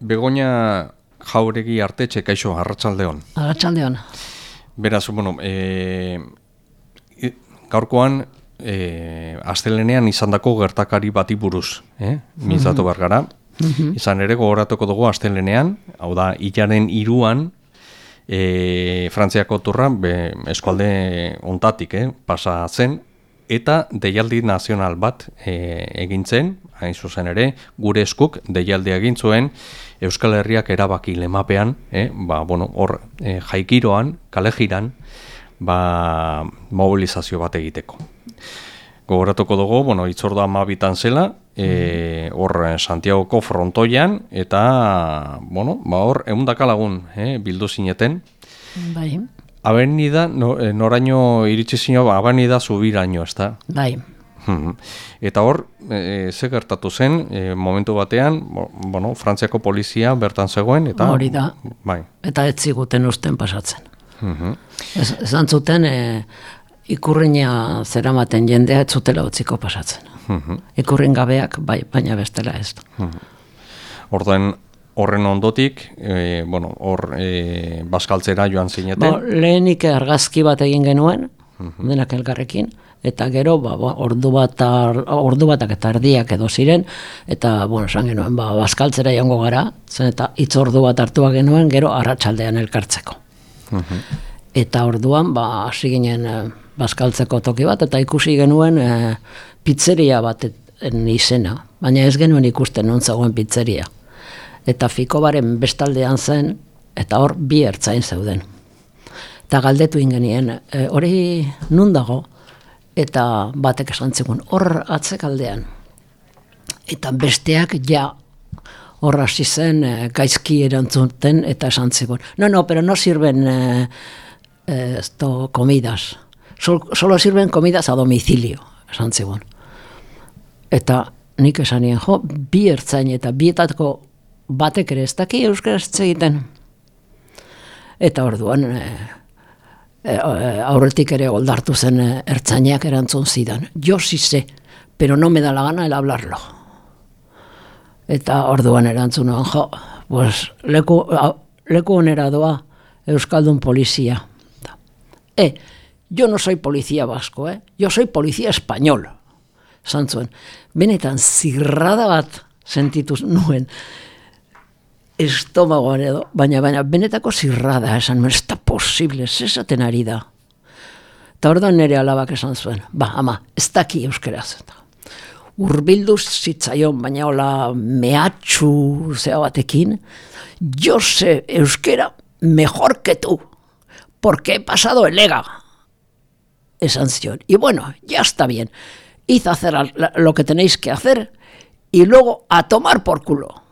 Begoña jauregi artetxe, kaixo, arratsaldeon. Arratxaldeon. Beraz, bueno, e, gaurkoan, e, astelenean izandako gertakari bati buruz, eh? mintzatu behar gara. Izan ere, gogoratuko dugu astelenean, hau da, hilaren iruan, e, Frantziako turra, be, eskualde ontatik, eh? pasa zen, eta deialdi nazional bat e, egin zen, hain zuzen ere, gure eskuk deialdi egin zuen Euskal Herriak erabaki lemapean, eh, ba, bueno, hor e, jaikiroan, kalejiran, ba, mobilizazio bat egiteko. Gogoratuko dugu, bueno, itzorda amabitan zela, e, hor Santiagoko frontoian, eta, bueno, ba, hor, eundaka lagun, eh, bildu zineten. Bai, Avenida, no, e, noraino iritsi zino, ba, avenida zubiraino, ez da? bai. Mhm. Eta hor, e, ze gertatu zen, e, momentu batean, bueno, Frantziako polizia bertan zegoen, eta... Hori da. Bai. Eta ez ziguten usten pasatzen. Mhm. Ez, esan zuten e, ikurriña zeramaten jendea ez zutela utziko pasatzen. Mhm. Ikurrin gabeak, bai, baina bestela ez. Orduan, horren ondotik, e, bueno, hor e, baskaltzera joan zineten. Bo, lehenik argazki bat egin genuen, denak elgarrekin, eta gero ba, ba, ordu bat ar- ordu batak eta erdiak edo ziren eta bueno, esan genuen ba bazkaltzera joango gara, zen eta hitz ordu bat hartua genuen gero arratsaldean elkartzeko. Eta orduan ba hasi ginen eh, bazkaltzeko toki bat eta ikusi genuen eh, pizzeria baten izena, baina ez genuen ikusten non zegoen pizzeria. Eta Fikobaren bestaldean zen eta hor bi ertzain zeuden. Eta galdetu ingenien, e, hori nun dago? Eta batek esan zigun, hor atzekaldean. Eta besteak ja hor hasi zen e, gaizki erantzuten eta esan zigun. No, no, pero no sirven e, e, esto, comidas. Sol, solo sirven comidas a domicilio, esan zigun. Eta nik esan nien, jo, bi ertzain eta bietako batek ere ez daki euskaraz hitz egiten. Eta orduan e, e, aurretik ere oldartu zen ertzainak erantzun zidan. Jo sí sé, pero no me da la gana el hablarlo. Eta orduan erantzun nuen, jo, pues, leku, a, leku onera doa Euskaldun polizia. E, yo no soy policía vasco, eh? yo soy policía español. Esan zuen, benetan zirrada bat sentitu nuen, estomagoan edo, baina, baina benetako zirrada esan, ez da posible, ez esaten ari da. Eta orduan nire alabak esan zuen, ba, ama, ez daki euskeraz. Urbildu zitzaion, baina hola mehatxu zea batekin, sé euskera mejor que tú, porque he pasado el EGA. Esan zion. Y bueno, ya está bien. Hiz hacer lo que tenéis que hacer y luego a tomar por culo.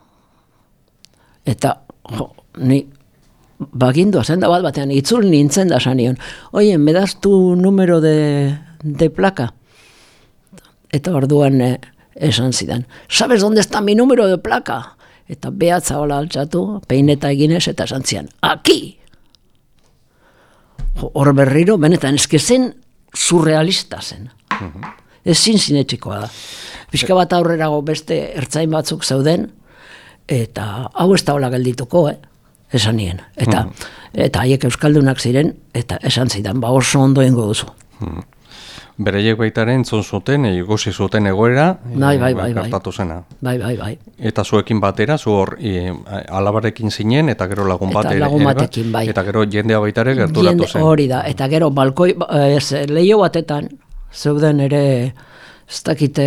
Eta, jo, ni bagindua zen da bat batean, itzul nintzen da sanion. Oye, me das tu número de, de placa? Eta orduan eh, esan zidan, ¿sabes dónde está mi número de placa? Eta behatza hola altxatu, peineta eginez, eta esan zian! Jo, Hor berriro, benetan, eske zen surrealista zen. Ezin sinetxikoa da. Pixka bat aurrerago beste ertzain batzuk zeuden, eta hau ez da hola geldituko, eh? esan nien. Eta, eta haiek euskaldunak ziren, eta esan zidan, ba oso ondo ingo duzu. Bereiek baitaren entzun zuten, e, ikusi zuten egoera, e, Bai, bai, bai, bai. gertatu zena. Bai, bai, bai. Eta zuekin batera, zu hor e, alabarekin zinen, eta gero lagun Eta bat ere- lagun batekin, bai. Eta gero jendea baitare gerturatu zen. hori da, eta gero balkoi, ba- ez, leio batetan, zeuden ere, ez dakite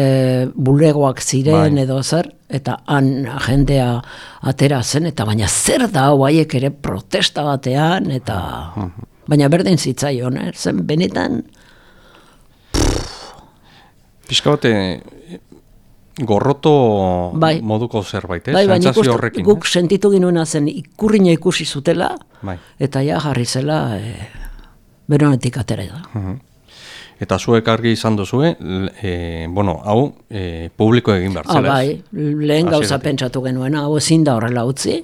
bulegoak ziren Bai. edo zer, eta han jendea atera zen, eta baina zer da haiek ere protesta batean, eta baina berdin zitzaion, eh? zen benetan, Pixka bate, gorroto Bai. moduko zerbait, eh? bai, baina horrekin. guk sentitu ginuena zen ikurrina ikusi zutela, Bai. eta ja jarri zela, e, beronetik atera da. Eta zuek argi izan duzue, e, bueno, hau e, publiko egin behar Ah, zela, bai, lehen gauza pentsatu genuen, hau ezin da horrela utzi,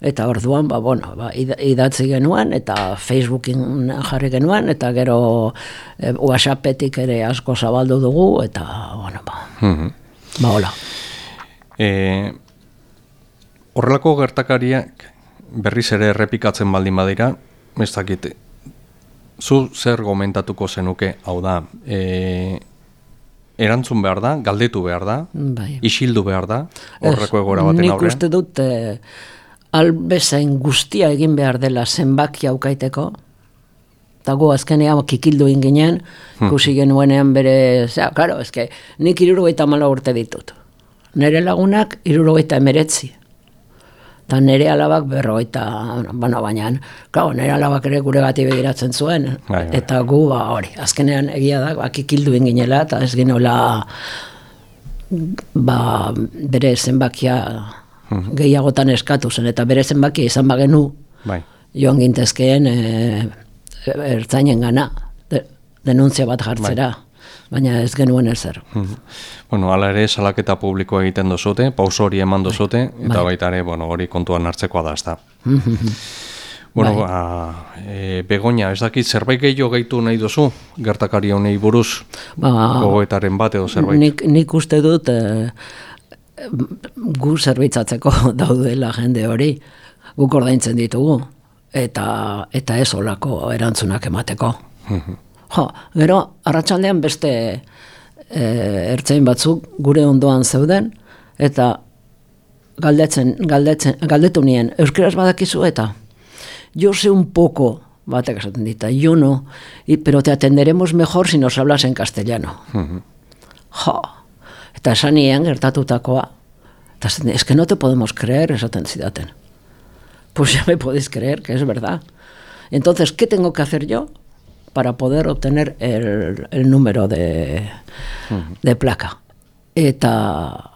eta orduan, ba, bueno, ba, ida- idatzi genuen, eta Facebookin jarri genuen, eta gero e, WhatsAppetik ere asko zabaldu dugu, eta, bueno, ba, Mhm. ba, hola. E, horrelako gertakariak berriz ere errepikatzen baldin badira, ez dakit, zu zer gomentatuko zenuke, hau da, e, erantzun behar da, galdetu behar da, Bai. isildu behar da, horreko egora baten Nik aurrean. uste dut eh, albezain guztia egin behar dela zenbaki aukaiteko, eta gu azkenean kikildu inginen, ikusi genuenean bere, zera, karo, ezke, nik irurogeita mala urte ditut. Nere lagunak irurogeita emeretzi. Eta nere alabak berrogeita, bueno, baina, klar, nere alabak ere gure gati begiratzen zuen, Bai, bai. eta gu, ba, hori, azkenean egia da, ba, kikildu inginela, eta ez ginola, ba, bere zenbakia gehiagotan eskatu zen, eta bere zenbakia izan bagenu, Bai. joan gintezkeen e, ertzainen gana, de, denuntzia bat jartzera, baina ez genuen ezer. Mhm. Bueno, hala ere salaketa publikoa egiten dozute, pauso hori eman dozute, eta baita ere, bueno, hori kontuan hartzekoa da, ezta. bueno, ba, e, Begoña, ez dakit zerbait gehiago gehitu nahi duzu, gertakari honei buruz, Ba, gogoetaren bat edo zerbait. nik, nik uste dut e, gu zerbitzatzeko daudela jende hori, guk ordaintzen ditugu, eta, eta ez olako erantzunak emateko. Jo, gero, arratsaldean beste e, ertzain batzuk gure ondoan zeuden, eta galdetzen, galdetzen, galdetu nien, euskaraz badakizu eta, yo sé un poco, batek esaten dita, yo no, y, pero te atenderemos mejor si nos hablas en castellano. Jo, eta esan nien gertatutakoa, eta esaten, es que no te podemos creer, esaten zidaten. Pues ya me podéis creer que es verdad. Entonces, ¿qué tengo que hacer yo para poder obtener el, el número de, de placa? Eta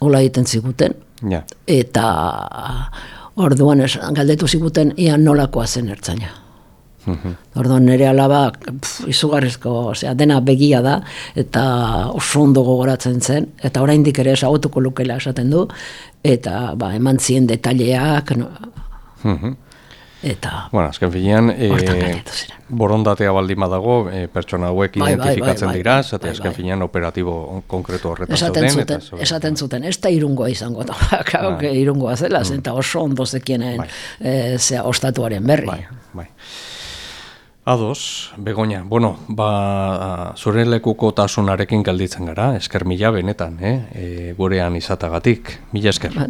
hola egiten ziguten, Ja. eta orduan es, galdetu ziguten ia nolakoa zen ertzaina. Orduan nire alaba pf, izugarrizko, osea, dena begia da, eta oso ondo gogoratzen zen, eta oraindik ere esagotuko lukela esaten du, eta ba, eman zien detaileak, no, Mhm. Eta Bueno, azken finean, e, borondatea baldin badago, e, pertsona hauek Bai, bai, bai, identifikatzen bai, dira, bai, zate bai, azken bai. finean operatibo konkretu horretan esaten zeuden, zuten, eta esaten zuten, ez da irungoa izango da, claro que irungoa zela, zen, eta oso ondo zekienen Bai. eh, zea, ostatuaren berri. Bai, bai. Ados, Begoña, bueno, ba, zure lekuko tasunarekin gelditzen gara, esker mila benetan, eh? E, gurean izatagatik, mila esker. Ba.